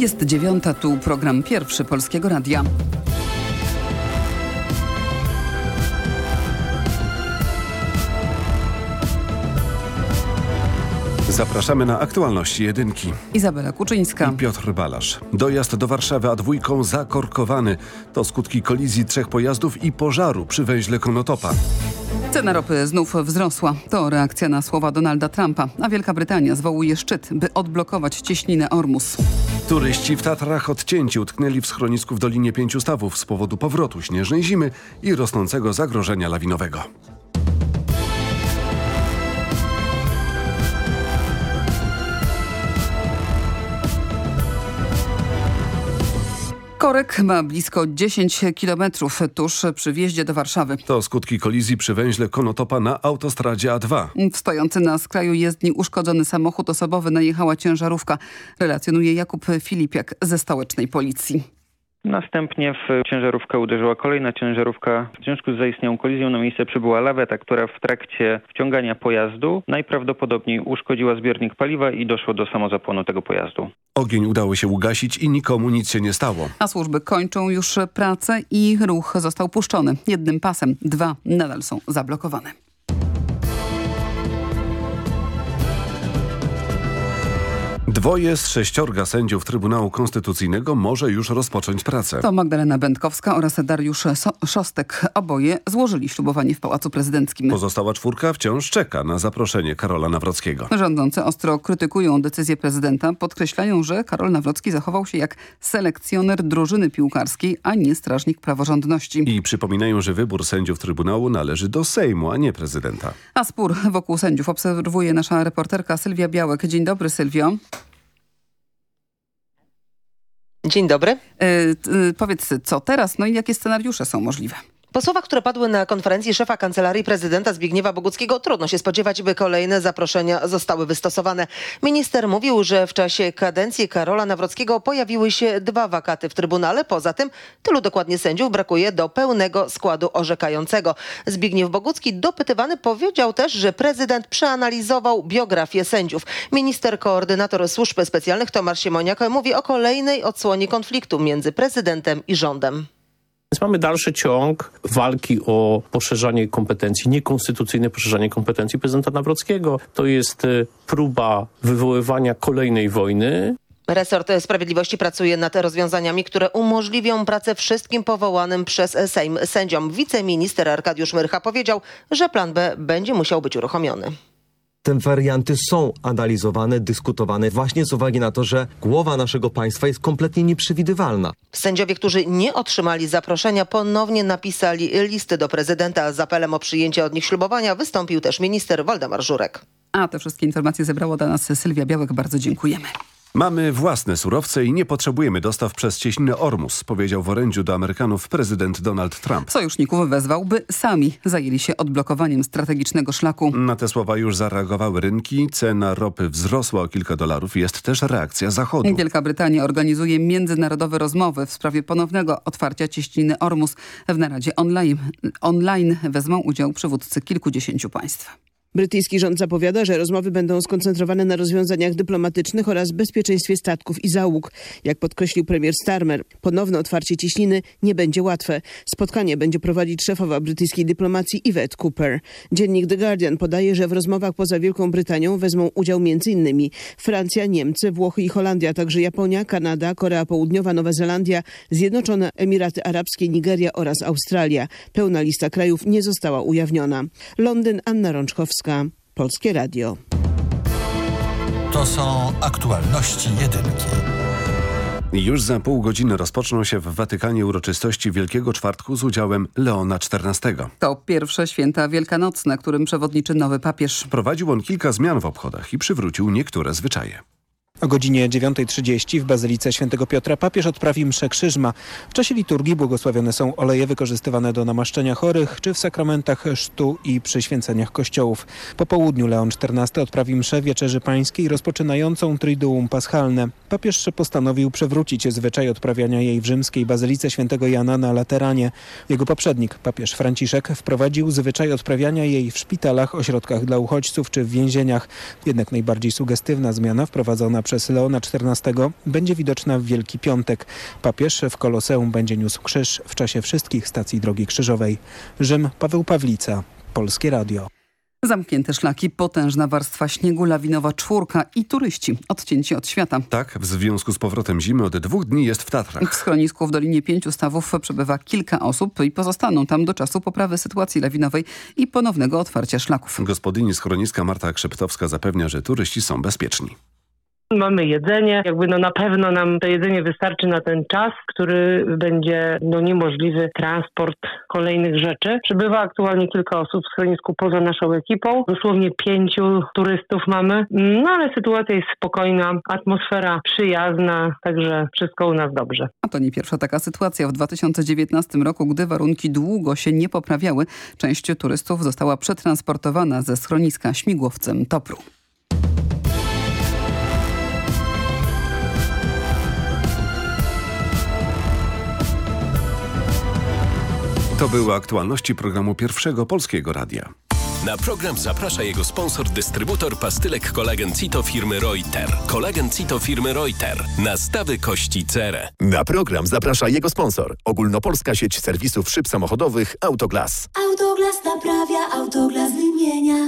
Jest dziewiąta, tu program pierwszy Polskiego Radia. Zapraszamy na aktualności jedynki. Izabela Kuczyńska. I Piotr Balasz. Dojazd do Warszawy a dwójką zakorkowany. To skutki kolizji trzech pojazdów i pożaru przy węźle Konotopa. Cena ropy znów wzrosła. To reakcja na słowa Donalda Trumpa, a Wielka Brytania zwołuje szczyt, by odblokować cieśninę Ormus. Turyści w Tatrach odcięci utknęli w schronisku w Dolinie Pięciu Stawów z powodu powrotu śnieżnej zimy i rosnącego zagrożenia lawinowego. Korek ma blisko 10 kilometrów tuż przy wjeździe do Warszawy. To skutki kolizji przy węźle Konotopa na autostradzie A2. W stojący na skraju jezdni uszkodzony samochód osobowy najechała ciężarówka. Relacjonuje Jakub Filipiak ze stołecznej policji. Następnie w ciężarówkę uderzyła kolejna ciężarówka. W związku z zaistniałą kolizją na miejsce przybyła laweta, która w trakcie wciągania pojazdu najprawdopodobniej uszkodziła zbiornik paliwa i doszło do samozapłonu tego pojazdu. Ogień udało się ugasić i nikomu nic się nie stało. A służby kończą już pracę i ruch został puszczony jednym pasem. Dwa nadal są zablokowane. Dwoje z sześciorga sędziów Trybunału Konstytucyjnego może już rozpocząć pracę. To Magdalena Będkowska oraz Dariusz so Szostek. Oboje złożyli ślubowanie w Pałacu Prezydenckim. Pozostała czwórka wciąż czeka na zaproszenie Karola Nawrockiego. Rządzący ostro krytykują decyzję prezydenta. Podkreślają, że Karol Nawrocki zachował się jak selekcjoner drużyny piłkarskiej, a nie strażnik praworządności. I przypominają, że wybór sędziów Trybunału należy do Sejmu, a nie prezydenta. A spór wokół sędziów obserwuje nasza reporterka Sylwia Białek. Dzień dobry Sylwio. Dzień dobry. Yy, powiedz, co teraz, no i jakie scenariusze są możliwe? Po słowach, które padły na konferencji szefa Kancelarii Prezydenta Zbigniewa Boguckiego, trudno się spodziewać, by kolejne zaproszenia zostały wystosowane. Minister mówił, że w czasie kadencji Karola Nawrockiego pojawiły się dwa wakaty w Trybunale. Poza tym tylu dokładnie sędziów brakuje do pełnego składu orzekającego. Zbigniew Bogucki dopytywany powiedział też, że prezydent przeanalizował biografię sędziów. Minister koordynator służb specjalnych Tomasz Siemoniak mówi o kolejnej odsłonie konfliktu między prezydentem i rządem. Więc mamy dalszy ciąg walki o poszerzanie kompetencji, niekonstytucyjne poszerzanie kompetencji prezydenta Nawrockiego. To jest próba wywoływania kolejnej wojny. Resort Sprawiedliwości pracuje nad rozwiązaniami, które umożliwią pracę wszystkim powołanym przez Sejm sędziom. Wiceminister Arkadiusz Myrcha powiedział, że plan B będzie musiał być uruchomiony. Te warianty są analizowane, dyskutowane właśnie z uwagi na to, że głowa naszego państwa jest kompletnie nieprzewidywalna. Sędziowie, którzy nie otrzymali zaproszenia, ponownie napisali listy do prezydenta z apelem o przyjęcie od nich ślubowania. Wystąpił też minister Waldemar Żurek. A te wszystkie informacje zebrało dla nas Sylwia Białek. Bardzo dziękujemy. Mamy własne surowce i nie potrzebujemy dostaw przez cieśninę Ormus, powiedział w orędziu do Amerykanów prezydent Donald Trump. Sojuszników wezwał, by sami zajęli się odblokowaniem strategicznego szlaku. Na te słowa już zareagowały rynki. Cena ropy wzrosła o kilka dolarów. Jest też reakcja Zachodu. Wielka Brytania organizuje międzynarodowe rozmowy w sprawie ponownego otwarcia cieśniny Ormus. W naradzie online, online wezmą udział przywódcy kilkudziesięciu państw. Brytyjski rząd zapowiada, że rozmowy będą skoncentrowane na rozwiązaniach dyplomatycznych oraz bezpieczeństwie statków i załóg. Jak podkreślił premier Starmer, ponowne otwarcie cieśniny nie będzie łatwe. Spotkanie będzie prowadzić szefowa brytyjskiej dyplomacji Yvette Cooper. Dziennik The Guardian podaje, że w rozmowach poza Wielką Brytanią wezmą udział m.in. Francja, Niemcy, Włochy i Holandia, także Japonia, Kanada, Korea Południowa, Nowa Zelandia, Zjednoczone Emiraty Arabskie, Nigeria oraz Australia. Pełna lista krajów nie została ujawniona. Londyn, Anna Rączkowska. Polskie Radio. To są aktualności jedynki. Już za pół godziny rozpoczną się w Watykanie uroczystości Wielkiego Czwartku z udziałem Leona XIV. To pierwsze święta wielkanocne, którym przewodniczy nowy papież. Prowadził on kilka zmian w obchodach i przywrócił niektóre zwyczaje. O godzinie 9.30 w Bazylice Świętego Piotra papież odprawi mszę krzyżma. W czasie liturgii błogosławione są oleje wykorzystywane do namaszczenia chorych, czy w sakramentach chrztu i przy święceniach kościołów. Po południu Leon XIV odprawi mszę Wieczerzy Pańskiej rozpoczynającą Triduum Paschalne. Papież postanowił przewrócić zwyczaj odprawiania jej w rzymskiej Bazylice Świętego Jana na Lateranie. Jego poprzednik, papież Franciszek, wprowadził zwyczaj odprawiania jej w szpitalach, ośrodkach dla uchodźców czy w więzieniach. Jednak najbardziej sugestywna zmiana wprowadzona przez Leona XIV będzie widoczna w Wielki Piątek. Papież w Koloseum będzie niósł krzyż w czasie wszystkich stacji Drogi Krzyżowej. Rzym, Paweł Pawlica, Polskie Radio. Zamknięte szlaki, potężna warstwa śniegu, lawinowa czwórka i turyści odcięci od świata. Tak, w związku z powrotem zimy od dwóch dni jest w W Tatrach. schronisku w Dolinie Pięciu Stawów przebywa kilka osób i pozostaną tam do czasu poprawy sytuacji lawinowej i ponownego otwarcia szlaków. Gospodyni schroniska Marta Krzeptowska zapewnia, że turyści są bezpieczni. Mamy jedzenie, jakby no na pewno nam to jedzenie wystarczy na ten czas, który będzie no niemożliwy transport kolejnych rzeczy. Przybywa aktualnie kilka osób w schronisku poza naszą ekipą. Dosłownie pięciu turystów mamy, no ale sytuacja jest spokojna, atmosfera przyjazna, także wszystko u nas dobrze. A to nie pierwsza taka sytuacja. W 2019 roku, gdy warunki długo się nie poprawiały, część turystów została przetransportowana ze schroniska śmigłowcem Topru. To były aktualności programu Pierwszego Polskiego Radia. Na program zaprasza jego sponsor, dystrybutor pastylek kolagen Cito firmy Reuter. Kolagen Cito firmy Reuter. Nastawy kości cerę. Na program zaprasza jego sponsor. Ogólnopolska sieć serwisów szyb samochodowych Autoglas. Autoglas naprawia, autoglas wymienia.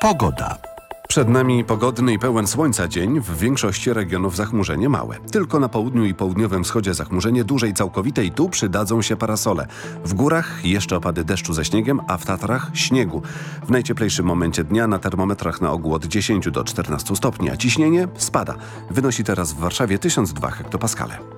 Pogoda. Przed nami pogodny i pełen słońca dzień, w większości regionów zachmurzenie małe. Tylko na południu i południowym wschodzie zachmurzenie duże i całkowite i tu przydadzą się parasole. W górach jeszcze opady deszczu ze śniegiem, a w Tatrach śniegu. W najcieplejszym momencie dnia na termometrach na ogół od 10 do 14 stopni, a ciśnienie spada. Wynosi teraz w Warszawie 1002 hektopaskale.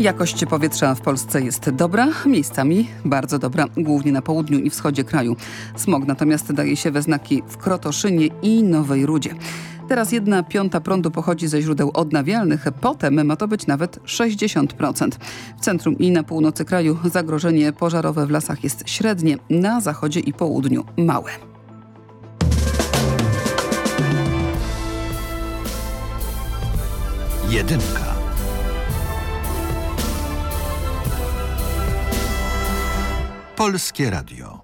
Jakość powietrza w Polsce jest dobra, miejscami bardzo dobra, głównie na południu i wschodzie kraju. Smog natomiast daje się we znaki w Krotoszynie i Nowej Rudzie. Teraz jedna piąta prądu pochodzi ze źródeł odnawialnych, potem ma to być nawet 60%. W centrum i na północy kraju zagrożenie pożarowe w lasach jest średnie, na zachodzie i południu małe. Jedynka. Polskie Radio.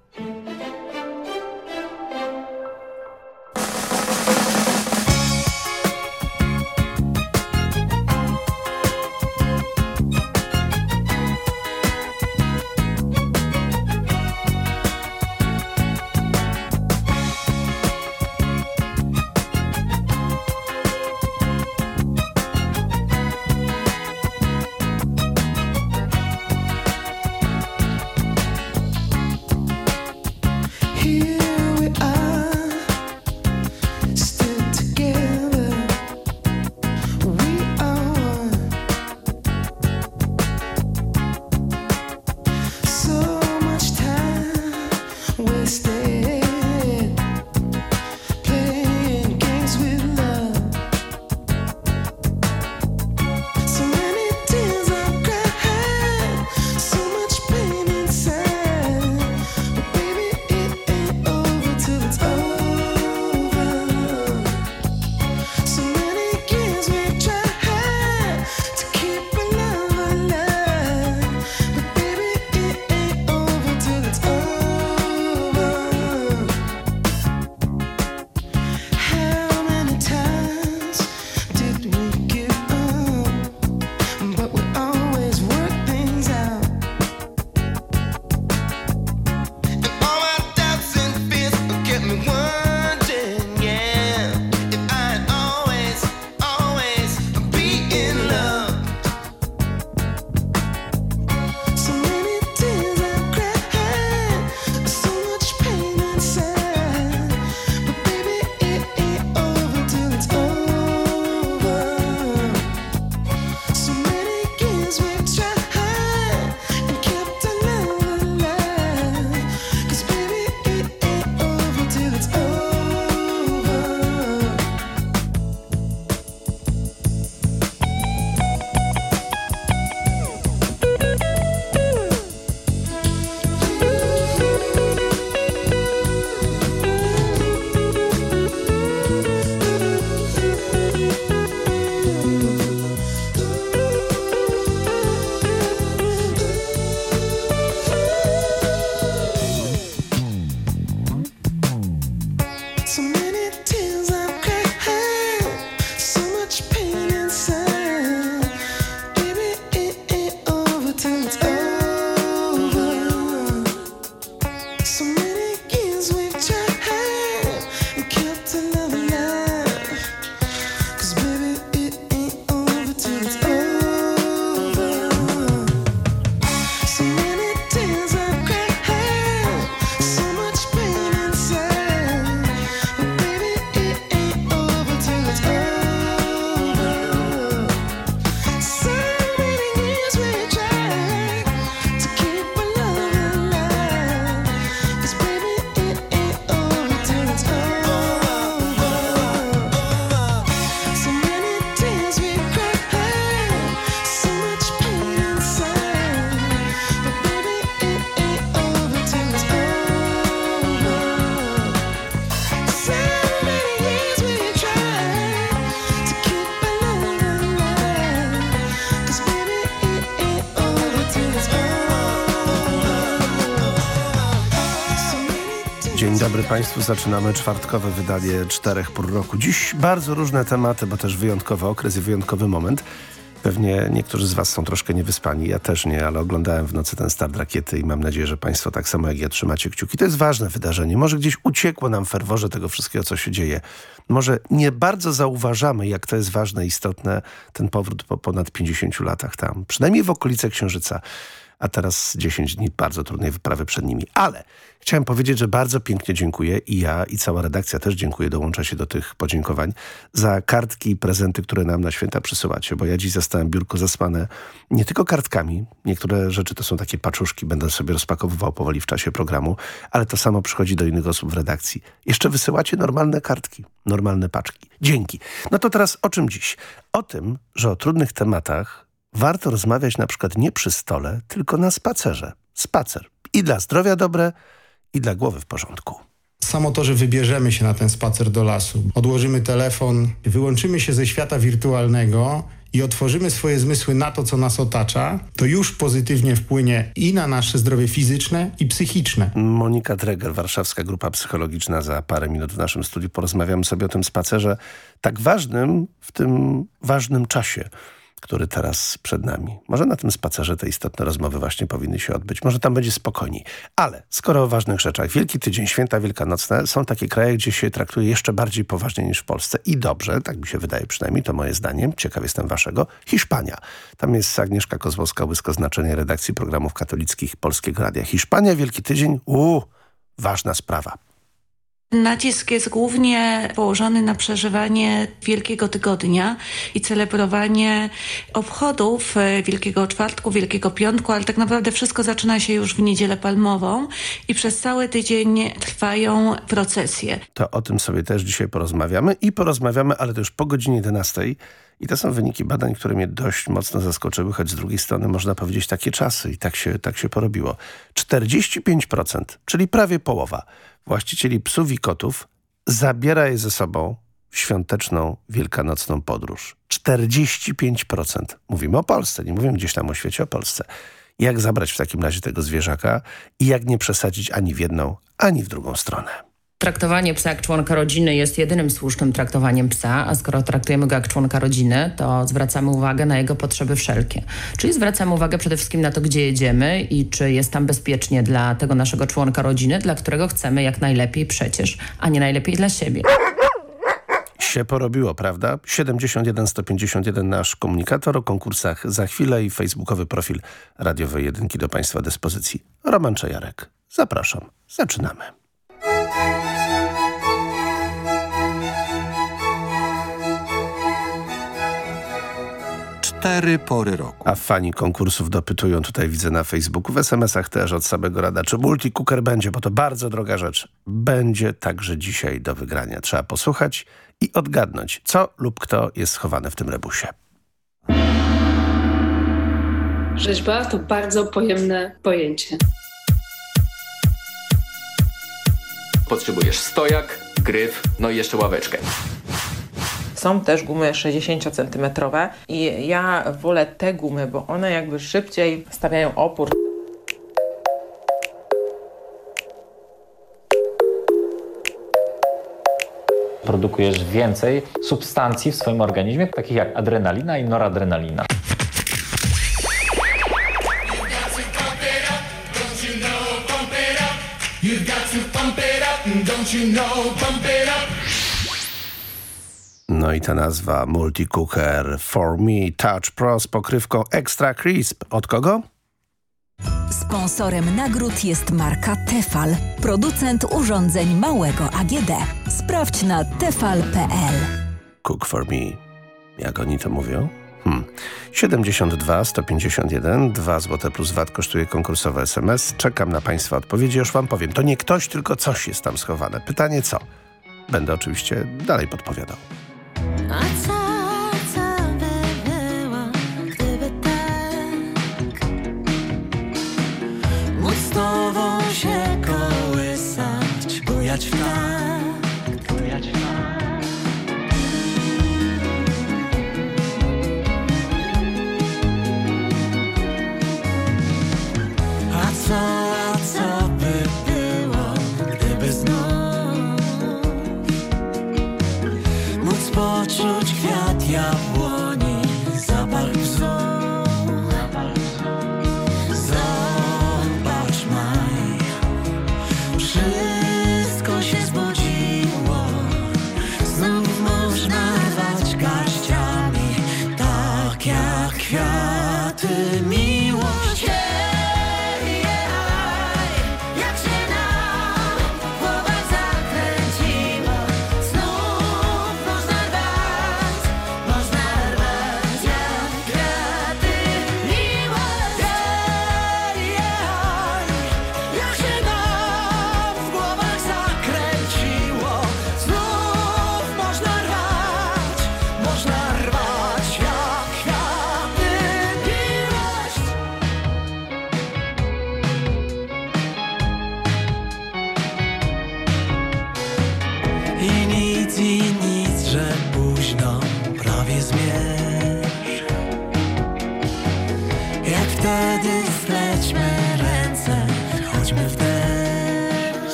Dobry Państwu. Zaczynamy czwartkowe wydanie czterech pór roku. Dziś bardzo różne tematy, bo też wyjątkowy okres i wyjątkowy moment. Pewnie niektórzy z Was są troszkę niewyspani, ja też nie, ale oglądałem w nocy ten start rakiety i mam nadzieję, że Państwo tak samo jak ja trzymacie kciuki. To jest ważne wydarzenie. Może gdzieś uciekło nam w ferworze tego wszystkiego, co się dzieje. Może nie bardzo zauważamy, jak to jest ważne, istotne, ten powrót po ponad 50 latach tam. Przynajmniej w okolice Księżyca a teraz 10 dni bardzo trudnej wyprawy przed nimi. Ale chciałem powiedzieć, że bardzo pięknie dziękuję i ja i cała redakcja też dziękuję, dołącza się do tych podziękowań za kartki i prezenty, które nam na święta przysyłacie, bo ja dziś zastałem biurko zasłane nie tylko kartkami, niektóre rzeczy to są takie paczuszki, będę sobie rozpakowywał powoli w czasie programu, ale to samo przychodzi do innych osób w redakcji. Jeszcze wysyłacie normalne kartki, normalne paczki. Dzięki. No to teraz o czym dziś? O tym, że o trudnych tematach warto rozmawiać na przykład nie przy stole, tylko na spacerze. Spacer. I dla zdrowia dobre, i dla głowy w porządku. Samo to, że wybierzemy się na ten spacer do lasu, odłożymy telefon, wyłączymy się ze świata wirtualnego i otworzymy swoje zmysły na to, co nas otacza, to już pozytywnie wpłynie i na nasze zdrowie fizyczne i psychiczne. Monika Dreger, Warszawska Grupa Psychologiczna. Za parę minut w naszym studiu porozmawiamy sobie o tym spacerze tak ważnym w tym ważnym czasie który teraz przed nami. Może na tym spacerze te istotne rozmowy właśnie powinny się odbyć. Może tam będzie spokojniej. Ale skoro o ważnych rzeczach, Wielki Tydzień, Święta Wielkanocne są takie kraje, gdzie się traktuje jeszcze bardziej poważnie niż w Polsce. I dobrze, tak mi się wydaje przynajmniej, to moje zdanie. Ciekaw jestem waszego. Hiszpania. Tam jest Agnieszka Kozłowska, znaczenie redakcji programów katolickich Polskiego Radia. Hiszpania, Wielki Tydzień, uuu, ważna sprawa. Nacisk jest głównie położony na przeżywanie Wielkiego Tygodnia i celebrowanie obchodów e, Wielkiego Czwartku, Wielkiego Piątku, ale tak naprawdę wszystko zaczyna się już w Niedzielę Palmową i przez cały tydzień trwają procesje. To o tym sobie też dzisiaj porozmawiamy i porozmawiamy, ale to już po godzinie 11 i to są wyniki badań, które mnie dość mocno zaskoczyły, choć z drugiej strony można powiedzieć takie czasy i tak się, tak się porobiło. 45%, czyli prawie połowa właścicieli psów i kotów zabiera je ze sobą w świąteczną, wielkanocną podróż. 45%. Mówimy o Polsce, nie mówimy gdzieś tam o świecie, o Polsce. Jak zabrać w takim razie tego zwierzaka i jak nie przesadzić ani w jedną, ani w drugą stronę. Traktowanie psa jak członka rodziny jest jedynym słusznym traktowaniem psa, a skoro traktujemy go jak członka rodziny, to zwracamy uwagę na jego potrzeby wszelkie. Czyli zwracamy uwagę przede wszystkim na to, gdzie jedziemy i czy jest tam bezpiecznie dla tego naszego członka rodziny, dla którego chcemy jak najlepiej przecież, a nie najlepiej dla siebie się porobiło, prawda? 71 151 nasz komunikator o konkursach za chwilę i facebookowy profil radiowej jedynki do Państwa dyspozycji. Roman Czajarek. Zapraszam. Zaczynamy. Cztery pory roku. A fani konkursów dopytują tutaj, widzę na Facebooku, w SMS-ach też od samego rada, czy multicooker będzie, bo to bardzo droga rzecz. Będzie także dzisiaj do wygrania. Trzeba posłuchać i odgadnąć, co lub kto jest schowane w tym rebusie. Rzeźba to bardzo pojemne pojęcie. Potrzebujesz stojak, gryf, no i jeszcze ławeczkę. Są też gumy 60 cm i ja wolę te gumy, bo one jakby szybciej stawiają opór. Produkujesz więcej substancji w swoim organizmie, takich jak adrenalina i noradrenalina. No i ta nazwa Multicooker For Me Touch Pro z pokrywką Extra Crisp. Od kogo? Sponsorem nagród jest marka Tefal, producent urządzeń małego AGD. Sprawdź na tefal.pl. Cook for me. Jak oni to mówią? Hmm. 72 151 2 zł plus VAT kosztuje konkursowy SMS. Czekam na Państwa odpowiedzi. Już Wam powiem. To nie ktoś, tylko coś jest tam schowane. Pytanie co? Będę oczywiście dalej podpowiadał. A co, tak się kołysać, bujać w takt,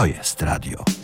To jest radio.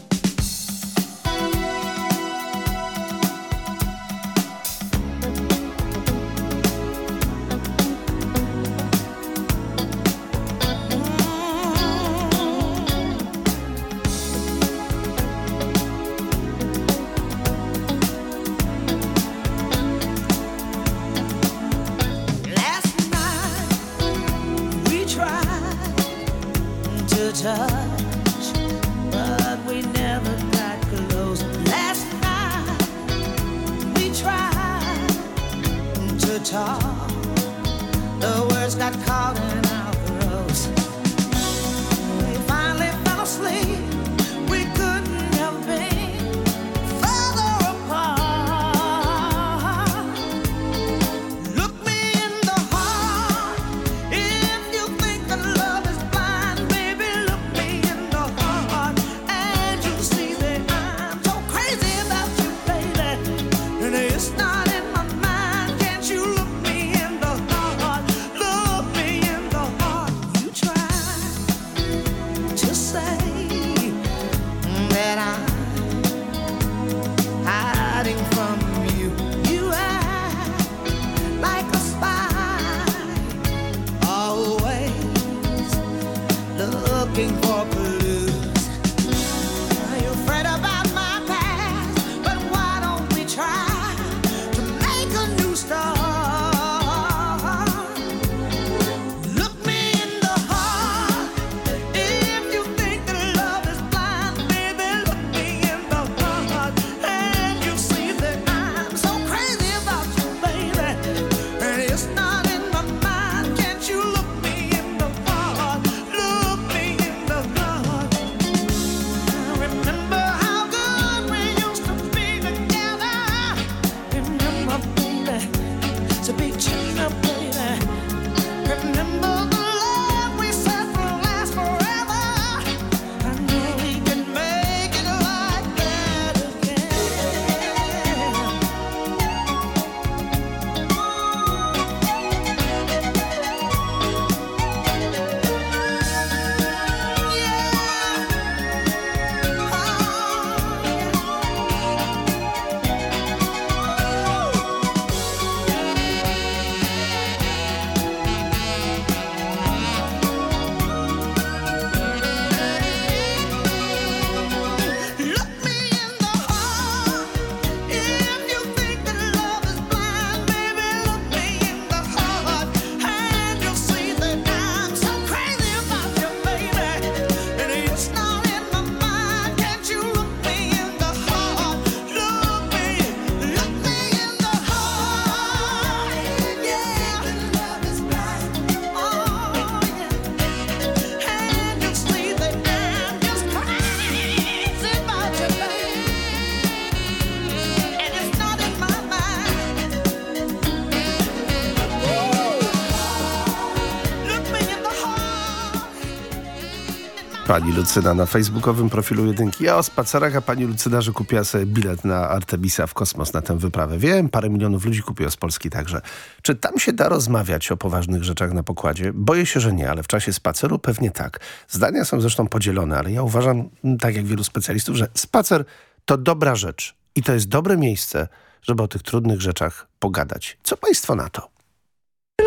Pani Lucyna na facebookowym profilu Jedynki. Ja o spacerach, a pani Lucyna, że kupiła sobie bilet na Artemisa w kosmos na tę wyprawę. Wiem, parę milionów ludzi kupiło z Polski także. Czy tam się da rozmawiać o poważnych rzeczach na pokładzie? Boję się, że nie, ale w czasie spaceru pewnie tak. Zdania są zresztą podzielone, ale ja uważam, tak jak wielu specjalistów, że spacer to dobra rzecz i to jest dobre miejsce, żeby o tych trudnych rzeczach pogadać. Co państwo na to?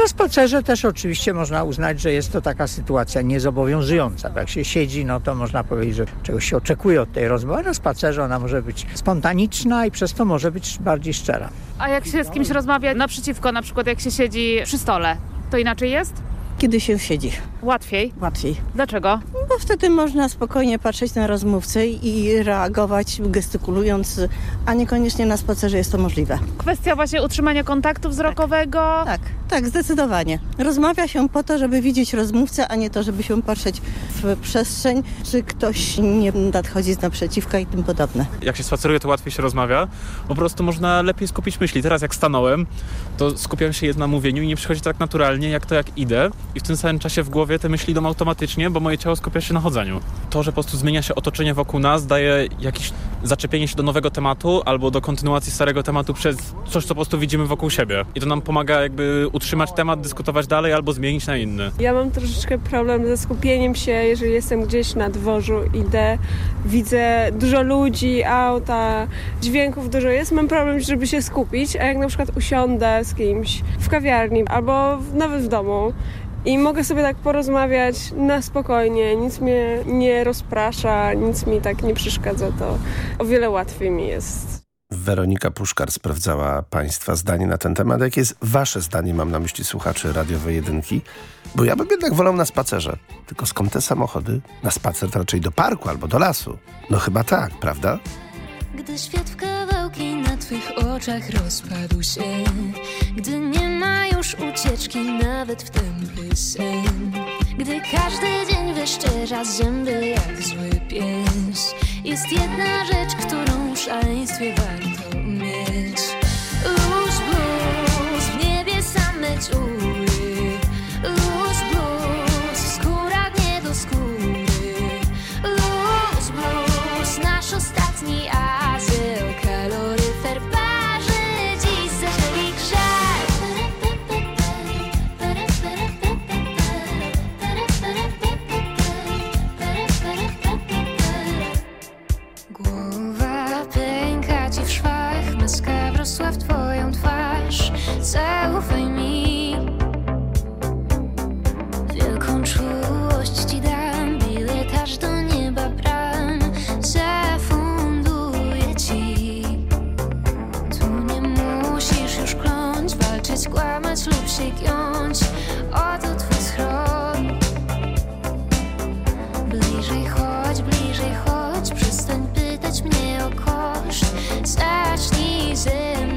Na spacerze też oczywiście można uznać, że jest to taka sytuacja niezobowiązująca. Bo jak się siedzi, no to można powiedzieć, że czegoś się oczekuje od tej rozmowy. Na spacerze ona może być spontaniczna i przez to może być bardziej szczera. A jak się z kimś rozmawia naprzeciwko, na przykład jak się siedzi przy stole, to inaczej jest? Kiedy się siedzi. Łatwiej? Łatwiej. Dlaczego? Bo wtedy można spokojnie patrzeć na rozmówcę i reagować gestykulując, a niekoniecznie na spacerze jest to możliwe. Kwestia właśnie utrzymania kontaktu wzrokowego. Tak, tak, zdecydowanie. Rozmawia się po to, żeby widzieć rozmówcę, a nie to, żeby się patrzeć w przestrzeń, czy ktoś nie nadchodzi z naprzeciwka i tym podobne. Jak się spaceruje, to łatwiej się rozmawia. Po prostu można lepiej skupić myśli. Teraz jak stanąłem, to skupiam się jedna na mówieniu i nie przychodzi tak naturalnie, jak to jak idę. I w tym samym czasie w głowie te myśli idą automatycznie, bo moje ciało skupia się na chodzeniu. To, że po prostu zmienia się otoczenie wokół nas, daje jakieś zaczepienie się do nowego tematu albo do kontynuacji starego tematu przez coś, co po prostu widzimy wokół siebie. I to nam pomaga jakby utrzymać temat, dyskutować dalej albo zmienić na inny. Ja mam troszeczkę problem ze skupieniem się, jeżeli jestem gdzieś na dworzu, idę, widzę dużo ludzi, auta, dźwięków dużo jest, mam problem, żeby się skupić, a jak na przykład usiądę z kimś w kawiarni albo nawet w domu i mogę sobie tak porozmawiać na spokojnie, nic mnie nie rozprasza, nic mi tak nie przeszkadza, to o wiele łatwiej mi jest. Weronika Puszkar sprawdzała Państwa zdanie na ten temat. Jakie jest Wasze zdanie, mam na myśli słuchaczy radiowej jedynki? Bo ja bym jednak wolał na spacerze. Tylko skąd te samochody? Na spacer to raczej do parku albo do lasu. No chyba tak, prawda? Gdy świat w oczach rozpadł się. Gdy nie ma już ucieczki nawet w tępy sen Gdy każdy dzień wyszczerza zęby jak zły pies. Jest jedna rzecz, którą w szaleństwie warto mieć. Luz blues, w niebie same dziury Luz blues, skóra nie do skóry. Luz blues, nasz ostatni W twoją twarz. Zaufaj mi. Wielką czułość ci dam Bilet aż do nieba bram. Zafunduję ci. Tu nie musisz już kląć Walczyć, kłamać lub się giąć. Oto twój schron Bliżej chodź, bliżej chodź Przestań pytać mnie o koszt. Zacznij ze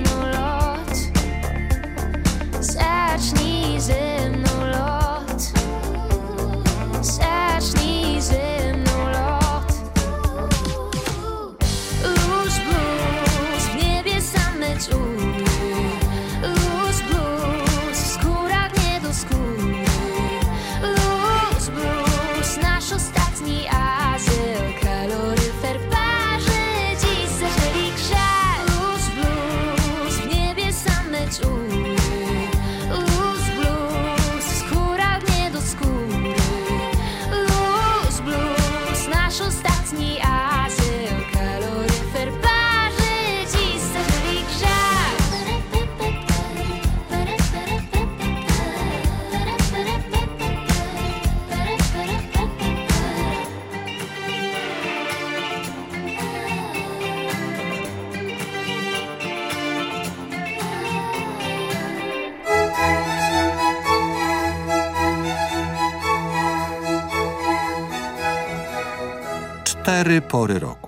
pory roku.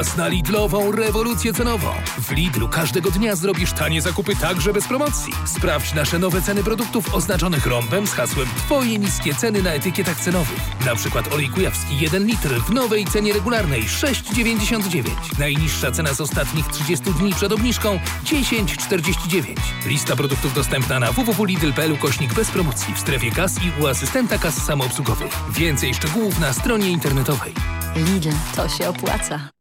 Czas na Lidlową rewolucję cenową. W Lidlu każdego dnia zrobisz tanie zakupy także bez promocji. Sprawdź nasze nowe ceny produktów oznaczonych rąbem z hasłem Twoje niskie ceny na etykietach cenowych. Na przykład olej kujawski 1 litr w nowej cenie regularnej 6,99. Najniższa cena z ostatnich 30 dni przed obniżką 10,49. Lista produktów dostępna na www.lidl.pl kośnik bez promocji w strefie kas i u asystenta kas samoobsługowych. Więcej szczegółów na stronie internetowej. Lidl, to się opłaca.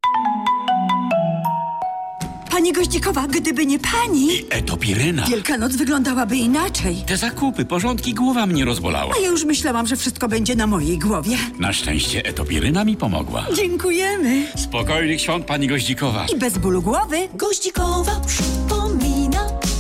Pani Goździkowa, gdyby nie pani, Etopiryna. Wielkanoc wyglądałaby inaczej. Te zakupy, porządki, głowa mnie rozbolała. A ja już myślałam, że wszystko będzie na mojej głowie. Na szczęście etopiryna mi pomogła. Dziękujemy. Spokojnych świąt, pani Goździkowa. I bez bólu głowy. Goździkowa przypomina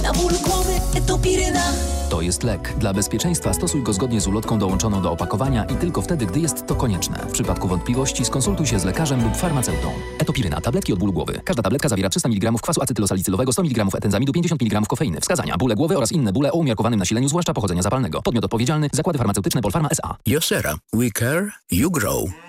na ból głowy etopiryna. To jest lek. Dla bezpieczeństwa stosuj go zgodnie z ulotką dołączoną do opakowania i tylko wtedy, gdy jest to konieczne. W przypadku wątpliwości skonsultuj się z lekarzem lub farmaceutą. Etopiryna. Tabletki od bólu głowy. Każda tabletka zawiera 300 mg kwasu acetylosalicylowego, 100 mg etenzamidu, 50 mg kofeiny. Wskazania. Bóle głowy oraz inne bóle o umiarkowanym nasileniu, zwłaszcza pochodzenia zapalnego. Podmiot odpowiedzialny. Zakłady farmaceutyczne Polpharma S.A. Josera. We care, you grow.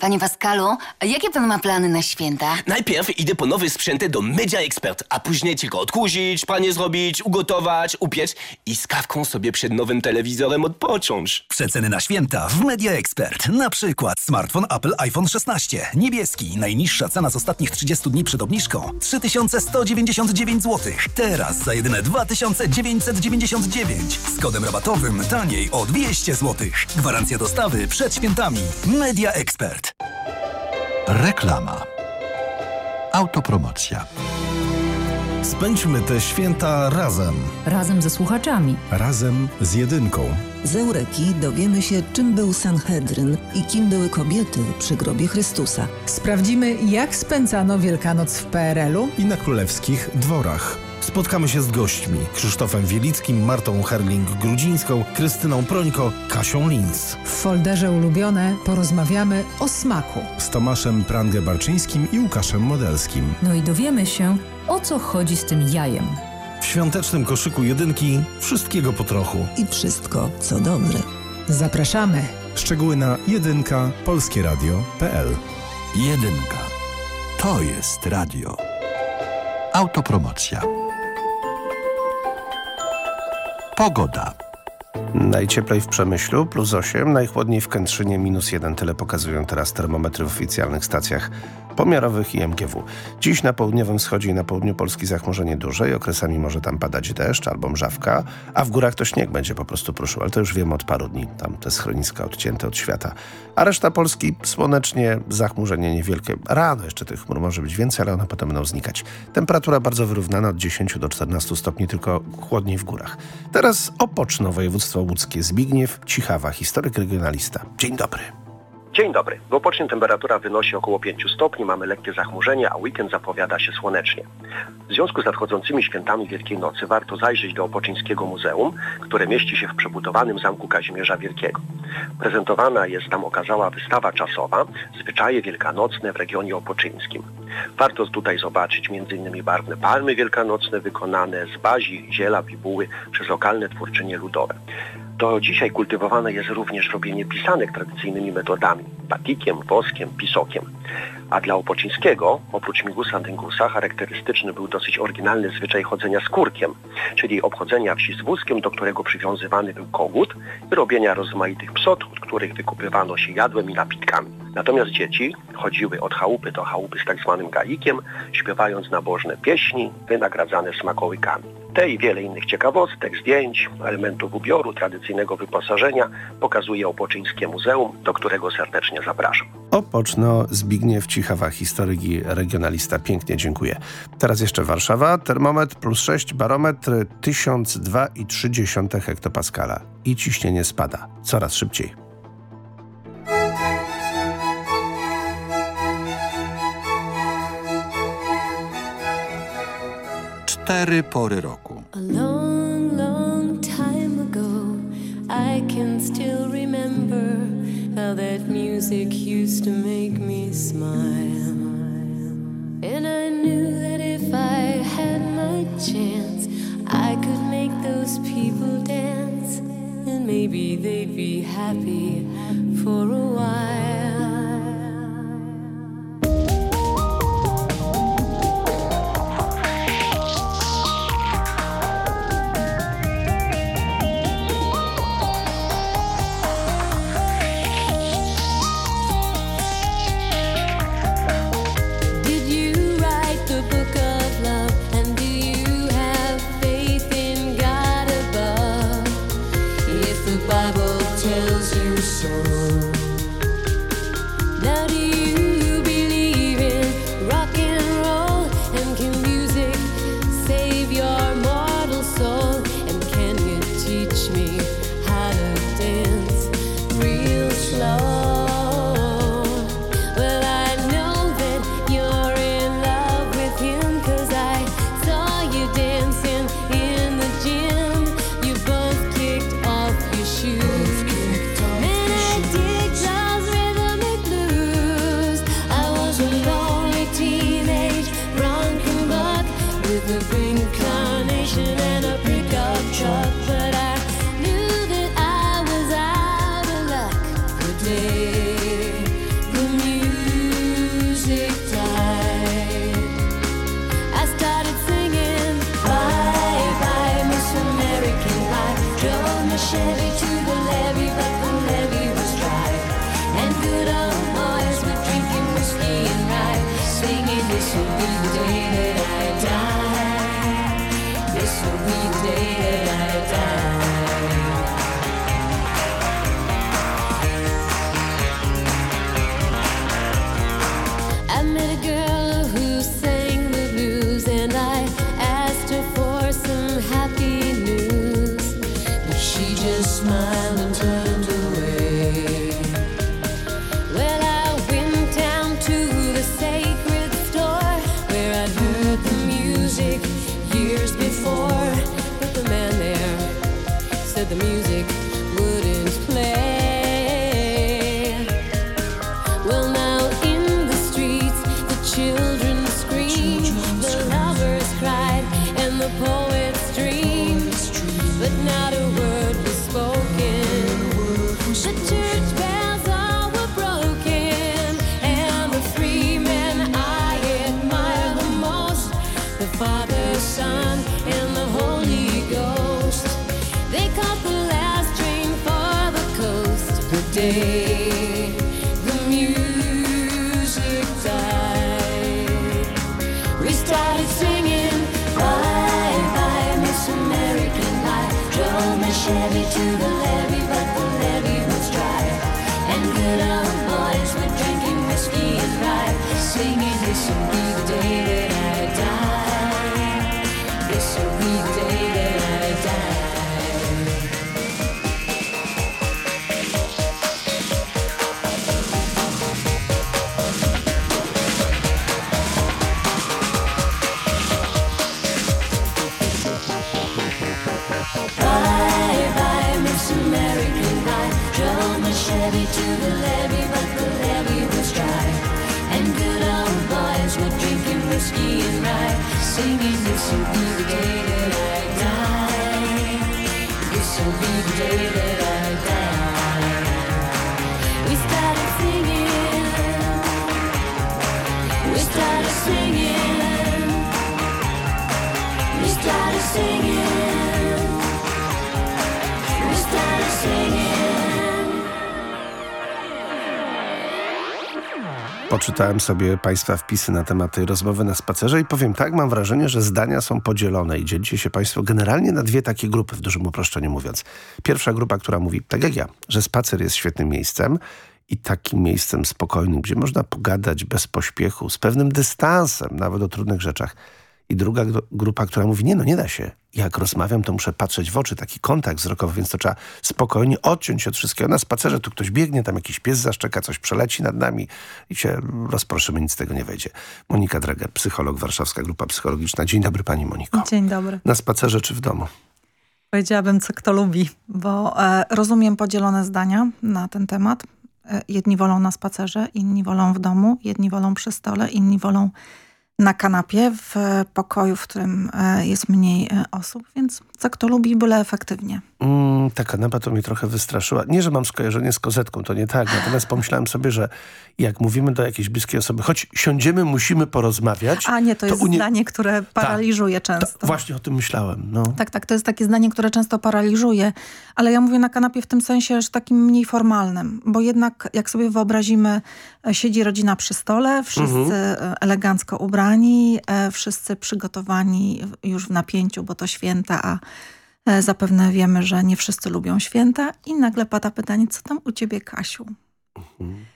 Panie Pascalu, jakie pan ma plany na święta? Najpierw idę po nowe sprzęty do Media Expert, a później tylko odkurzyć, panie zrobić, ugotować, upiec i z kawką sobie przed nowym telewizorem odpocząć. Przeceny na święta w Media Expert. Na przykład smartfon Apple iPhone 16. Niebieski. Najniższa cena z ostatnich 30 dni przed obniżką. 3199 zł. Teraz za jedyne 2999. Z kodem rabatowym taniej o 200 zł. Gwarancja dostawy przed świętami. Media Expert. Reklama. Autopromocja. Spędźmy te święta razem. Razem ze słuchaczami. Razem z jedynką. Z Eureki dowiemy się, czym był Sanhedryn i kim były kobiety przy grobie Chrystusa. Sprawdzimy, jak spędzano Wielkanoc w PRL-u I na królewskich dworach. Spotkamy się z gośćmi Krzysztofem Wielickim, Martą Herling-Grudzińską, Krystyną Prońko, Kasią Linz. W folderze ulubione porozmawiamy o smaku. Z Tomaszem Prangę-Barczyńskim i Łukaszem Modelskim. No i dowiemy się, o co chodzi z tym jajem. W świątecznym koszyku jedynki wszystkiego po trochu. I wszystko, co dobre. Zapraszamy. Szczegóły na jedynka polskieradio.pl Jedynka. To jest radio. Autopromocja. Pogoda. Najcieplej w Przemyślu plus 8, najchłodniej w Kętrzynie minus 1. Tyle pokazują teraz termometry w oficjalnych stacjach pomiarowych i MGW. Dziś na południowym wschodzie i na południu Polski zachmurzenie duże i okresami może tam padać deszcz albo mrzawka, a w górach to śnieg będzie po prostu pruszył, ale to już wiemy od paru dni. Tam te schroniska odcięte od świata. A reszta Polski słonecznie, zachmurzenie niewielkie. Rano jeszcze tych chmur może być więcej, ale one potem będą znikać. Temperatura bardzo wyrównana od 10 do 14 stopni, tylko chłodniej w górach. Teraz Opoczno, województwo łódzkie. Zbigniew Cichawa, historyk regionalista. Dzień dobry. Dzień dobry. W Opocznie temperatura wynosi około 5 stopni, mamy lekkie zachmurzenie, a weekend zapowiada się słonecznie. W związku z nadchodzącymi świętami Wielkiej Nocy warto zajrzeć do Opoczyńskiego Muzeum, które mieści się w przebudowanym Zamku Kazimierza Wielkiego. Prezentowana jest tam okazała wystawa czasowa Zwyczaje Wielkanocne w regionie opoczyńskim. Warto tutaj zobaczyć m.in. barwne palmy wielkanocne wykonane z bazi, ziela, bibuły przez lokalne twórczynie ludowe. Do dzisiaj kultywowane jest również robienie pisanek tradycyjnymi metodami, batikiem, woskiem, pisokiem. A dla Opocińskiego, oprócz migusa dyngusa, charakterystyczny był dosyć oryginalny zwyczaj chodzenia z kurkiem, czyli obchodzenia wsi z wózkiem, do którego przywiązywany był kogut i robienia rozmaitych psot, od których wykupywano się jadłem i napitkami. Natomiast dzieci chodziły od chałupy do chałupy z tak zwanym gaikiem, śpiewając nabożne pieśni, wynagradzane smakołykami. Te i wiele innych ciekawostek, zdjęć, elementów ubioru, tradycyjnego wyposażenia pokazuje Opoczyńskie Muzeum, do którego serdecznie zapraszam. Opoczno Zbigniew Cichawa, historyk i regionalista. Pięknie dziękuję. Teraz jeszcze Warszawa. Termometr plus 6, barometr 1002,3 hektopaskala. I ciśnienie spada. Coraz szybciej. People dance. And maybe they'd be happy for a while. Poczytałem sobie Państwa wpisy na temat tej rozmowy na spacerze i powiem tak, mam wrażenie, że zdania są podzielone i dzielicie się Państwo generalnie na dwie takie grupy, w dużym uproszczeniu mówiąc. Pierwsza grupa, która mówi, tak jak ja, że spacer jest świetnym miejscem i takim miejscem spokojnym, gdzie można pogadać bez pośpiechu, z pewnym dystansem, nawet o trudnych rzeczach. I druga gru- grupa, która mówi, nie no, nie da się. Jak rozmawiam, to muszę patrzeć w oczy, taki kontakt wzrokowy, więc to trzeba spokojnie odciąć się od wszystkiego. Na spacerze tu ktoś biegnie, tam jakiś pies zaszczeka, coś przeleci nad nami i się rozproszymy, nic z tego nie wejdzie. Monika Dreger, psycholog, Warszawska Grupa Psychologiczna. Dzień dobry Pani Moniko. Dzień dobry. Na spacerze czy w domu? Powiedziałabym, co kto lubi, bo e, rozumiem podzielone zdania na ten temat. E, jedni wolą na spacerze, inni wolą w domu, jedni wolą przy stole, inni wolą na kanapie w pokoju, w którym e, jest mniej e, osób, więc co kto lubi, byle efektywnie. Mm, ta kanapa to mnie trochę wystraszyła. Nie, że mam skojarzenie z kozetką, to nie tak. Natomiast pomyślałem sobie, że jak mówimy do jakiejś bliskiej osoby, choć siądziemy, musimy porozmawiać. A nie, to, jest u nie- zdanie, które paraliżuje często. To właśnie o tym myślałem. No. Tak, tak, to jest takie zdanie, które często paraliżuje, ale ja mówię na kanapie w tym sensie, że takim mniej formalnym, bo jednak jak sobie wyobrazimy, e, siedzi rodzina przy stole, wszyscy Mhm. elegancko ubrani, e, wszyscy przygotowani już w napięciu, bo to święta, a e, zapewne wiemy, że nie wszyscy lubią święta i nagle pada pytanie, co tam u ciebie, Kasiu?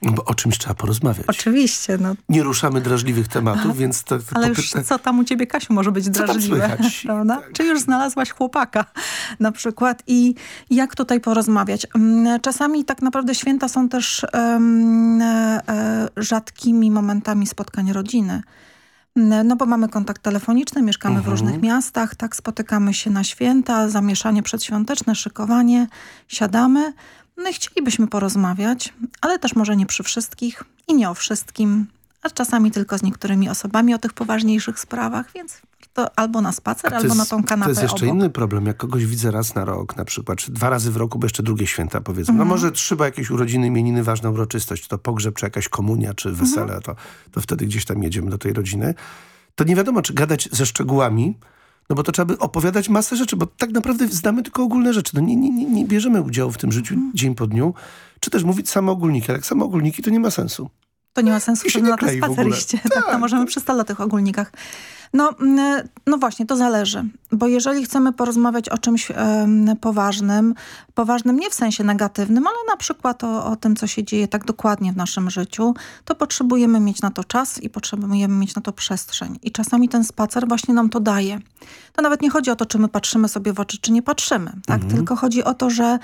No Bo o czymś trzeba porozmawiać. Oczywiście, no. Nie ruszamy drażliwych tematów, więc to, to Ale już co tam u ciebie, Kasiu, może być drażliwe, prawda? Czy już znalazłaś chłopaka na przykład i jak tutaj porozmawiać? Mm, Czasami tak naprawdę święta są też e, rzadkimi momentami spotkań rodziny. Mm, No bo mamy kontakt telefoniczny, mieszkamy w Mhm. różnych miastach, tak, spotykamy się na święta, zamieszanie przedświąteczne, szykowanie, siadamy. No i chcielibyśmy porozmawiać, ale też może nie przy wszystkich i nie o wszystkim, a czasami tylko z niektórymi osobami o tych poważniejszych sprawach, więc to albo na spacer, to albo jest, na tą kanapę To jest jeszcze obok. inny problem. Jak kogoś widzę raz na rok na przykład, czy dwa razy w roku, bo jeszcze drugie święta powiedzmy. Mhm. No może trzy, bo jakieś urodziny, imieniny, ważna uroczystość, czy to pogrzeb, czy jakaś komunia, czy wesele, Mhm. to, to wtedy gdzieś tam jedziemy do tej rodziny. To nie wiadomo, czy gadać ze szczegółami, no bo to trzeba by opowiadać masę rzeczy, bo tak naprawdę znamy tylko ogólne rzeczy. No nie, nie, nie, nie bierzemy udziału w tym życiu Mhm. dzień po dniu, czy też mówić same ogólniki. Ale jak same ogólniki, to nie ma sensu. To nie ma sensu, I się żeby nie na ten klei w spacer ogóle. iść. Tak, to możemy przy stole o tych ogólnikach. No, mm, no właśnie, to zależy. Bo jeżeli chcemy porozmawiać o czymś poważnym, poważnym nie w sensie negatywnym, ale na przykład o, o tym, co się dzieje tak dokładnie w naszym życiu, to potrzebujemy mieć na to czas i potrzebujemy mieć na to przestrzeń. I czasami ten spacer właśnie nam to daje. To nawet nie chodzi o to, czy my patrzymy sobie w oczy, czy nie patrzymy. Tak? Mhm. Tylko chodzi o to, że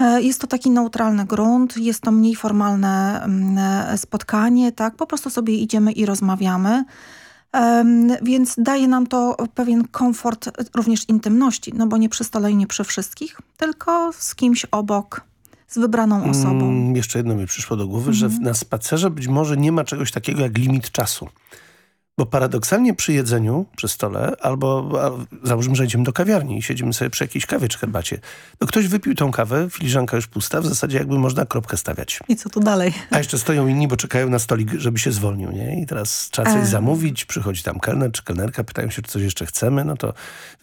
e, jest to taki neutralny grunt, jest to mniej formalne mm, e, spotkanie, tak? Po prostu sobie idziemy i rozmawiamy. Więc daje nam to pewien komfort e, również intymności, no bo nie przy stole i nie przy wszystkich, tylko z kimś obok, z wybraną osobą. Mm, jeszcze jedno mi przyszło do głowy, że w- Mhm. na spacerze być może nie ma czegoś takiego jak limit czasu. Bo paradoksalnie przy jedzeniu, przy stole, albo a, załóżmy, że idziemy do kawiarni i siedzimy sobie przy jakiejś kawie czy herbacie, to ktoś wypił tą kawę, filiżanka już pusta, w zasadzie jakby można kropkę stawiać. I co tu dalej? A jeszcze stoją inni, bo czekają na stolik, żeby się zwolnił, nie? I teraz trzeba coś E. zamówić, przychodzi tam kelner czy kelnerka, pytają się, czy coś jeszcze chcemy, no to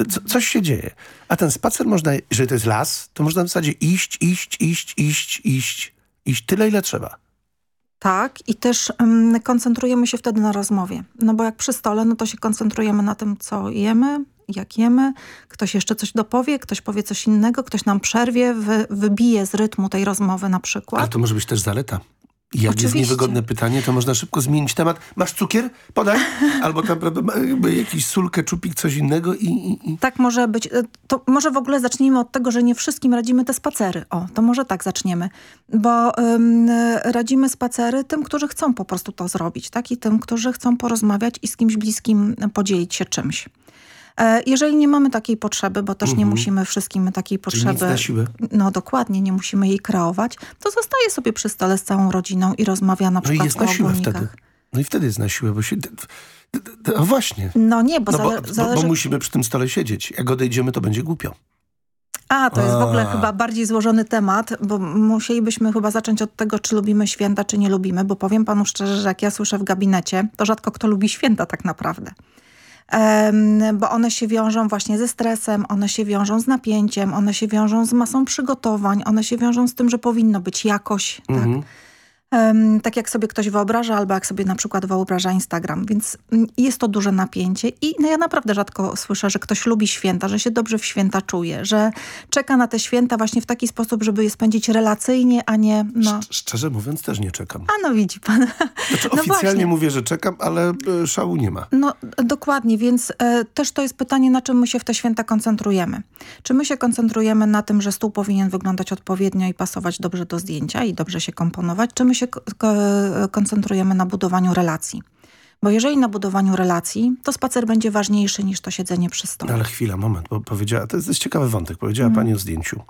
co, coś się dzieje. A ten spacer można, jeżeli to jest las, to można w zasadzie iść, iść, iść, iść, iść, iść tyle, ile trzeba. Tak, i też mm, koncentrujemy się wtedy na rozmowie. No bo jak przy stole, no to się koncentrujemy na tym, co jemy, jak jemy. Ktoś jeszcze coś dopowie, ktoś powie coś innego, ktoś nam przerwie, wy, wybije z rytmu tej rozmowy na przykład. Ale to może być też zaleta. Jak jest Oczywiście. niewygodne pytanie, to można szybko zmienić temat. Masz cukier? Podaj. Albo tam prawda, jakiś sól, keczupik, coś innego i, i, i... Tak może być. E, To może w ogóle zacznijmy od tego, że nie wszystkim radzimy te spacery. O, to może tak zaczniemy. Bo ym, radzimy spacery tym, którzy chcą po prostu to zrobić, tak? I tym, którzy chcą porozmawiać i z kimś bliskim podzielić się czymś. E, Jeżeli nie mamy takiej potrzeby, bo też nie Mhm. musimy wszystkim takiej potrzeby... No dokładnie, nie musimy jej kreować, to zostaje sobie przy stole z całą rodziną i rozmawia na No i przykład jest o na siłę wtedy. No i wtedy jest na siłę, bo się... No właśnie. No nie, bo, No bo, zale bo, zależy... bo musimy przy tym stole siedzieć. Jak odejdziemy, to będzie głupio. A, to jest w ogóle A. chyba bardziej złożony temat, bo musielibyśmy chyba zacząć od tego, czy lubimy święta, czy nie lubimy, bo powiem panu szczerze, że jak ja słyszę w gabinecie, to rzadko kto lubi święta tak naprawdę. Bo one się wiążą właśnie ze stresem, one się wiążą z napięciem, one się wiążą z masą przygotowań, one się wiążą z tym, że powinno być jakoś, tak? Mhm. Em, tak jak sobie ktoś wyobraża, albo jak sobie na przykład wyobraża Instagram, więc mm, jest to duże napięcie i no ja naprawdę rzadko słyszę, że ktoś lubi święta, że się dobrze w święta czuje, że czeka na te święta właśnie w taki sposób, żeby je spędzić relacyjnie, a nie no... Szczerze mówiąc, też nie czekam. A no widzi pan. Znaczy, No oficjalnie właśnie. mówię, że czekam, ale e, szału nie ma. No dokładnie, więc e, też to jest pytanie, na czym my się w te święta koncentrujemy. Czy my się koncentrujemy na tym, że stół powinien wyglądać odpowiednio i pasować dobrze do zdjęcia i dobrze się komponować, czy my się ko- ko- koncentrujemy na budowaniu relacji? Bo jeżeli na budowaniu relacji, to spacer będzie ważniejszy niż to siedzenie przy stole. Ale chwila, moment, bo powiedziała, to jest, ciekawy wątek, powiedziała Mhm. pani o zdjęciu.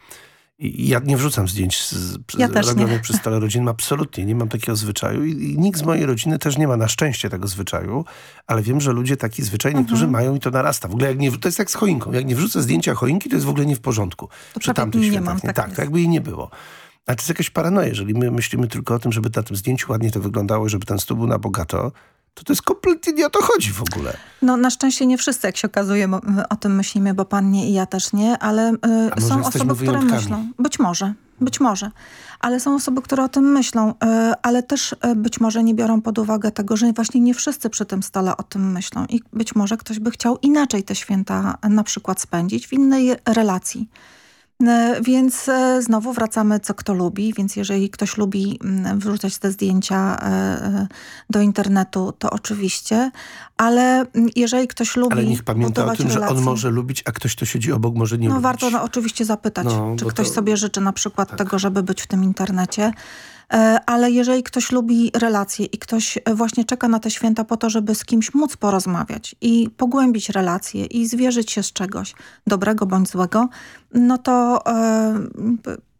Ja nie wrzucam zdjęć z, Ja robionych przy stole rodzinnym, absolutnie, nie mam takiego zwyczaju I, i nikt z mojej rodziny też nie ma na szczęście tego zwyczaju, ale wiem, że ludzie taki zwyczaj niektórzy Mhm. mają i to narasta. W ogóle jak nie, to jest jak z choinką, jak nie wrzucę zdjęcia choinki, to jest w ogóle nie w porządku. To przy tamtych nie świętach. mam, nie? tak tak, jakby jej nie było. Ale to jest jakaś paranoja, jeżeli my myślimy tylko o tym, żeby na tym zdjęciu ładnie to wyglądało i żeby ten stół był na bogato, to to jest kompletnie nie o to chodzi w ogóle. No na szczęście nie wszyscy, jak się okazuje, mo- o tym myślimy, bo pan nie i ja też nie, ale y, są osoby, które wyjątkami? myślą. Być może, być może. Ale są osoby, które o tym myślą, y, ale też y, być może nie biorą pod uwagę tego, że właśnie nie wszyscy przy tym stole o tym myślą i być może ktoś by chciał inaczej te święta y, na przykład spędzić, w innej relacji. Y, Więc y, znowu wracamy, co kto lubi, więc jeżeli ktoś lubi mm, wrzucać te zdjęcia y, do internetu, to oczywiście, ale mm, jeżeli ktoś lubi Ale niech pamięta o tym, że on relacje, może lubić, a ktoś, kto siedzi obok, może nie no lubić. warto no, oczywiście zapytać, No, czy ktoś to- Tak. sobie życzy na przykład tego, żeby być w tym internecie. E, Ale jeżeli ktoś lubi relacje i ktoś e, właśnie czeka na te święta po to, żeby z kimś móc porozmawiać i pogłębić relacje i zwierzyć się z czegoś dobrego bądź złego, no to e,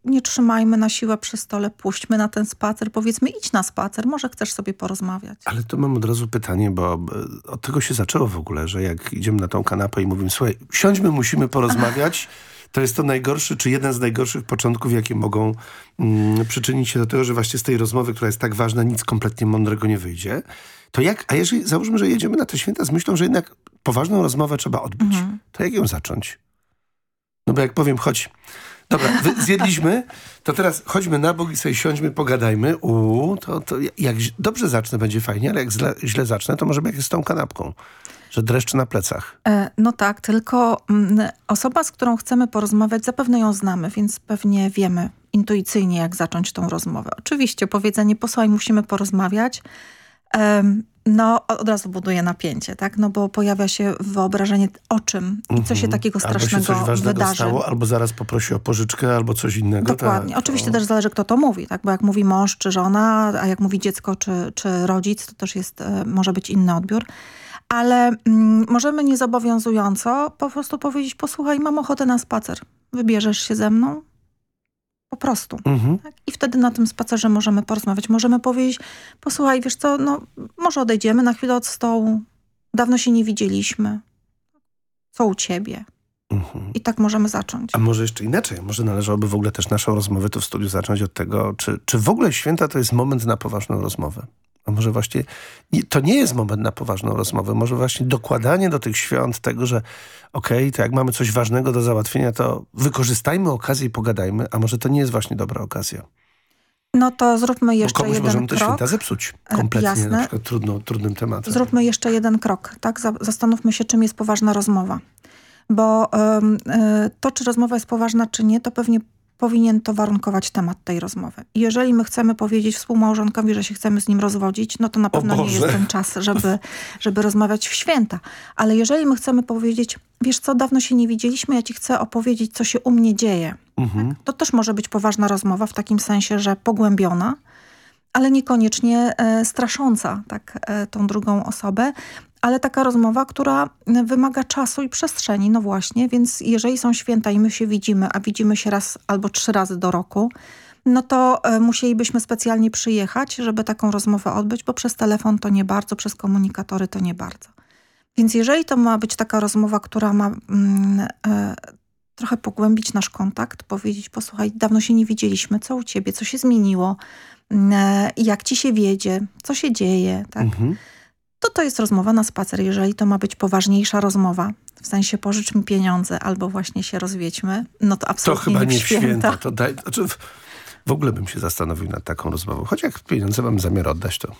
nie trzymajmy na siłę przy stole, puśćmy na ten spacer, powiedzmy idź na spacer, może chcesz sobie porozmawiać. Ale to mam od razu pytanie, bo od tego się zaczęło w ogóle, że jak idziemy na tą kanapę i mówimy, słuchaj, siądźmy, musimy porozmawiać, to jest to najgorszy, czy jeden z najgorszych początków, jakie mogą mm, przyczynić się do tego, że właśnie z tej rozmowy, która jest tak ważna, nic kompletnie mądrego nie wyjdzie. To jak, a jeżeli załóżmy, że jedziemy na te święta z myślą, że jednak poważną rozmowę trzeba odbyć, to jak ją zacząć? No bo jak powiem, chodź, dobra, zjedliśmy, to teraz chodźmy na bok i sobie siądźmy, pogadajmy. Uuu, to, to jak dobrze zacznę, będzie fajnie, ale jak źle, źle zacznę, to może jak z tą kanapką, że dreszcz na plecach. E, No tak, tylko mm, osoba, z którą chcemy porozmawiać, zapewne ją znamy, więc pewnie wiemy intuicyjnie, jak zacząć tą rozmowę. Oczywiście powiedzenie, posłuchaj, musimy porozmawiać, no od razu buduje napięcie, tak? No bo pojawia się wyobrażenie o czym i co się Mhm. takiego Albo się strasznego coś ważnego wydarzy. stało, albo zaraz poprosi o pożyczkę, albo coś innego. Dokładnie. Tak, Oczywiście to- też zależy, kto to mówi, tak? Bo jak mówi mąż czy żona, a jak mówi dziecko czy, czy rodzic, to też jest, e, może być inny odbiór. Ale mm, możemy niezobowiązująco po prostu powiedzieć, posłuchaj, mam ochotę na spacer. Wybierzesz się ze mną? Po prostu. Mhm. Tak? I wtedy na tym spacerze możemy porozmawiać. Możemy powiedzieć, posłuchaj, wiesz co, no może odejdziemy na chwilę od stołu. Dawno się nie widzieliśmy. Co u ciebie? Mhm. I tak możemy zacząć. A może jeszcze inaczej, może należałoby w ogóle też naszą rozmowę tu w studiu zacząć od tego, czy, czy w ogóle święta to jest moment na poważną rozmowę. A może właśnie nie, to nie jest moment na poważną rozmowę. Może właśnie dokładanie do tych świąt tego, że okej, to jak mamy coś ważnego do załatwienia, to wykorzystajmy okazję i pogadajmy, a może to nie jest właśnie dobra okazja. No to zróbmy Bo jeszcze komuś jeden możemy te krok. święta zepsuć E, kompletnie, jasne. na przykład trudno, trudnym tematem. Zróbmy jeszcze jeden krok, tak? Za- Zastanówmy się, czym jest poważna rozmowa. Bo em, e, to, czy rozmowa jest poważna, czy nie, to pewnie powinien to warunkować temat tej rozmowy. I jeżeli my chcemy powiedzieć współmałżonkowi, że się chcemy z nim rozwodzić, no to na pewno nie jest ten czas, żeby, żeby rozmawiać w święta. Ale jeżeli my chcemy powiedzieć, wiesz co, dawno się nie widzieliśmy, ja ci chcę opowiedzieć, co się u mnie dzieje. Mhm. To też może być poważna rozmowa w takim sensie, że pogłębiona, ale niekoniecznie e, strasząca tak, e, tą drugą osobę. Ale taka rozmowa, która wymaga czasu i przestrzeni. No właśnie, więc jeżeli są święta i my się widzimy, a widzimy się raz albo trzy razy do roku, no to e, musielibyśmy specjalnie przyjechać, żeby taką rozmowę odbyć, bo przez telefon to nie bardzo, przez komunikatory to nie bardzo. Więc jeżeli to ma być taka rozmowa, która ma mm, e, trochę pogłębić nasz kontakt, powiedzieć, posłuchaj, dawno się nie widzieliśmy, co u ciebie, co się zmieniło, mm, e, jak ci się wiedzie, co się dzieje, tak? Mhm. To to jest rozmowa na spacer. Jeżeli to ma być poważniejsza rozmowa, w sensie pożycz mi pieniądze albo właśnie się rozwiedźmy, no to To absolutnie chyba nie w święta. święta. To daj, znaczy w, w ogóle bym się zastanowił nad taką rozmową. Choć jak pieniądze mam zamiar oddać, to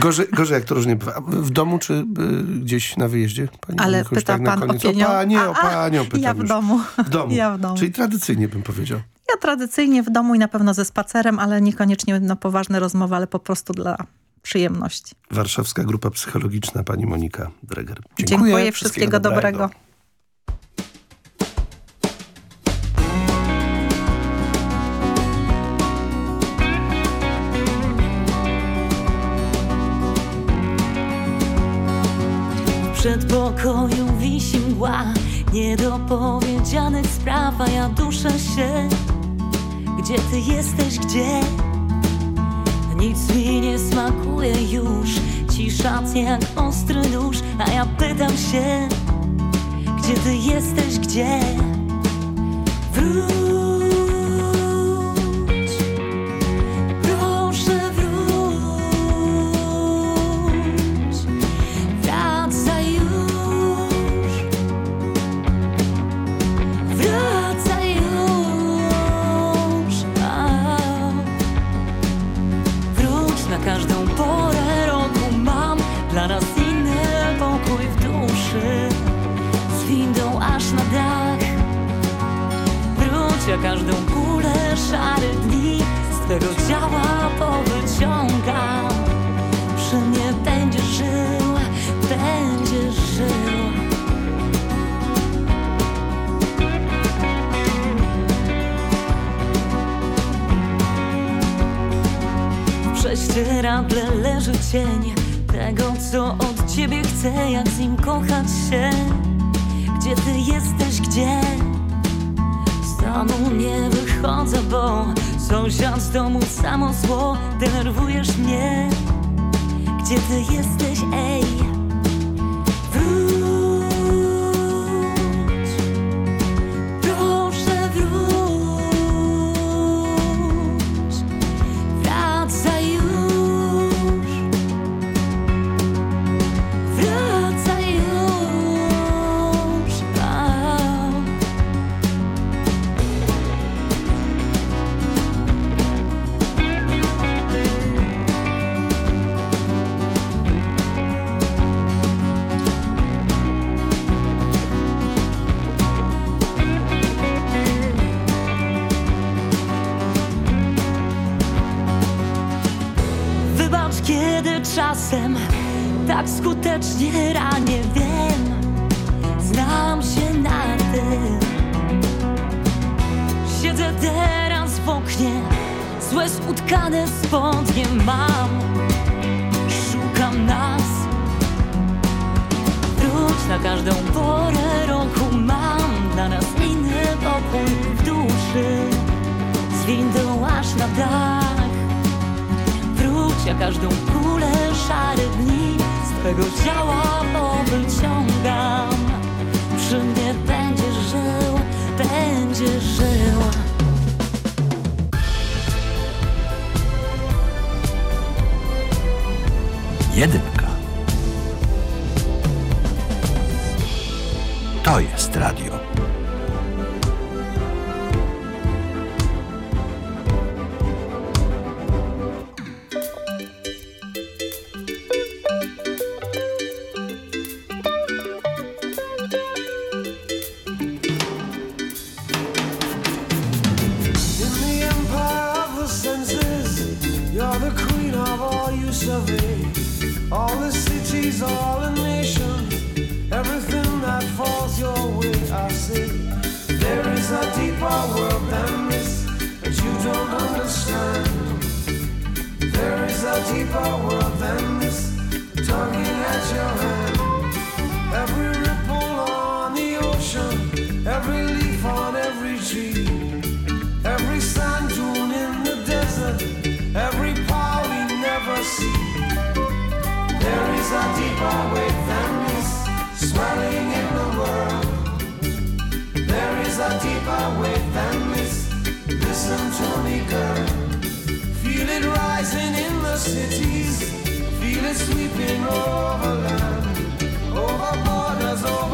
gorzej, gorzej jak to różnie bywa. W domu czy y, gdzieś na wyjeździe? Pani Ale pyta tak pan o koniec. pieniądze? O panie, o panią pytam Ja w już. domu. W domu. Ja w domu. Czyli tradycyjnie bym powiedział. Ja tradycyjnie w domu i na pewno ze spacerem, ale niekoniecznie na poważne rozmowy, ale po prostu dla przyjemności. Warszawska Grupa Psychologiczna, pani Monika Dreger. Dziękuję. Dziękuję, wszystkiego dobrego. W przedpokoju wisi mgła Niedopowiedzianych spraw, a ja duszę się Gdzie ty jesteś, gdzie? Nic mi nie smakuje już. Cisza jak ostry nóż. A ja pytam się Gdzie ty jesteś, gdzie? Wróć samo zło Denerwujesz mnie. Gdzie ty jesteś, kiedy czasem tak skutecznie ranię, wiem, znam się na tym. Siedzę teraz w oknie, złe utkane spodnie mam, szukam nas. Wróć na każdą porę roku, mam dla nas inny pokój w duszy, z windą aż na dach. Ja każdą kulę szarych dni Z twego ciała powyciągam Przy mnie będziesz żył, będziesz żył Jedynka. To jest radio. Deeper wave than this. Listen to me, girl. Feel it rising in the cities. Feel it sweeping over land, over borders, over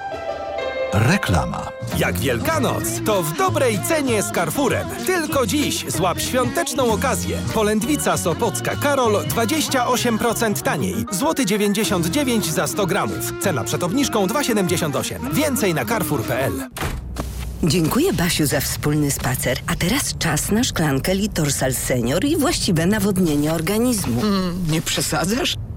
Reklama. Jak Wielkanoc, to w dobrej cenie z Carrefourem. Tylko dziś złap świąteczną okazję. Polędwica Sopocka Karol 28% taniej. Złoty 99 za 100 gramów. Cena przed obniżką 2,78. Więcej na carrefour.pl. Dziękuję Basiu za wspólny spacer. A teraz czas na szklankę Litorsal Senior i właściwe nawodnienie organizmu. nie przesadzasz?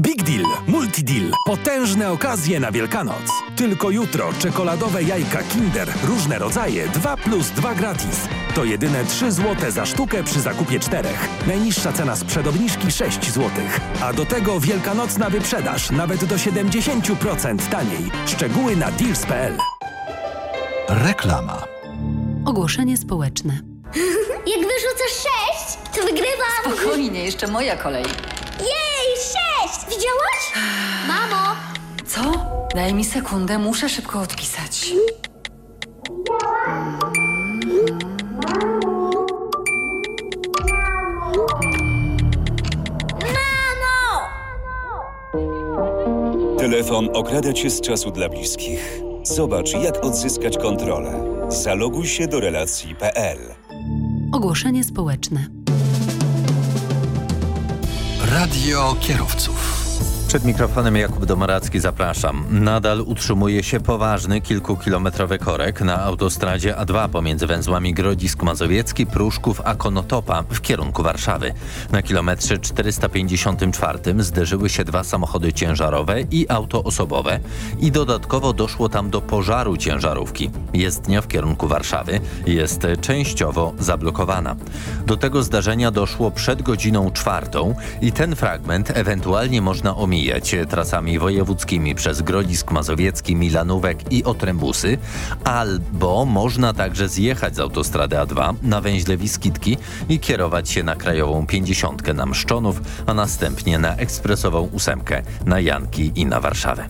Big Deal, Multideal. Potężne okazje na Wielkanoc. Tylko jutro czekoladowe jajka Kinder, różne rodzaje, 2 plus 2 gratis. To jedyne 3 zł za sztukę przy zakupie czterech. Najniższa cena sprzed obniżki 6 zł. A do tego wielkanocna wyprzedaż, nawet do 70% taniej. Szczegóły na deals.pl. Reklama. Ogłoszenie społeczne. Jak wyrzucę sześć, to wygrywam! Spokojnie, jeszcze moja kolej. Jej, sześć! Widziałaś? Mamo! Co? Daj mi sekundę, muszę szybko odpisać. Mamo! Telefon okrada cię z czasu dla bliskich. Zobacz, jak odzyskać kontrolę. Zaloguj się do relacji.pl. Ogłoszenie społeczne. Radio kierowców. Przed mikrofonem Jakub Domoracki zapraszam. Nadal utrzymuje się poważny kilkukilometrowy korek na autostradzie A2 pomiędzy węzłami Grodzisk Mazowiecki, Pruszków a Konotopa w kierunku Warszawy. Na kilometrze 454 zderzyły się dwa samochody ciężarowe i auto osobowe i dodatkowo doszło tam do pożaru ciężarówki. Jezdnia w kierunku Warszawy jest częściowo zablokowana. Do tego zdarzenia doszło przed godziną czwartą i ten fragment ewentualnie można omijać trasami wojewódzkimi przez Grodzisk Mazowiecki, Milanówek i Otrębusy, albo można także zjechać z autostrady A2 na węźle Wiskitki i kierować się na krajową 50 na Mszczonów, a następnie na ekspresową ósemkę na Janki i na Warszawę.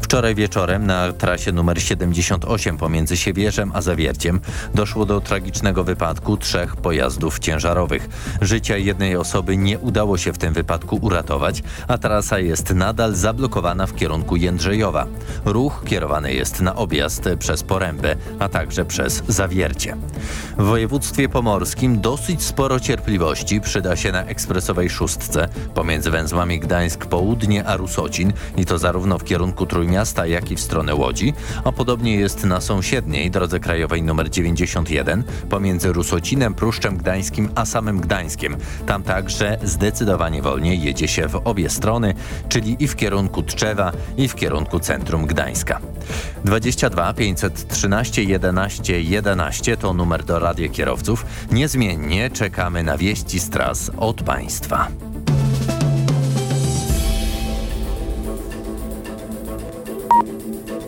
Wczoraj wieczorem na trasie numer 78 pomiędzy Siewierzem a Zawierciem doszło do tragicznego wypadku trzech pojazdów ciężarowych. Życia jednej osoby nie udało się w tym wypadku uratować, a trasa jest nadal zablokowana w kierunku Jędrzejowa. Ruch kierowany jest na objazd przez Porębę, a także przez Zawiercie. W województwie pomorskim dosyć sporo cierpliwości przyda się na ekspresowej szóstce pomiędzy węzłami Gdańsk Południe a Rusocin i to zarówno w kierunku Trójmiasta, jak i w stronę Łodzi, a podobnie jest na sąsiedniej drodze krajowej nr 91 pomiędzy Rusocinem, Pruszczem Gdańskim a samym Gdańskiem. Tam także zdecydowanie wolniej jedzie się w obie strony, czyli i w kierunku Tczewa, i w kierunku centrum Gdańska. 22 513 11 11 to numer do radiokierowców. Niezmiennie czekamy na wieści z tras od Państwa.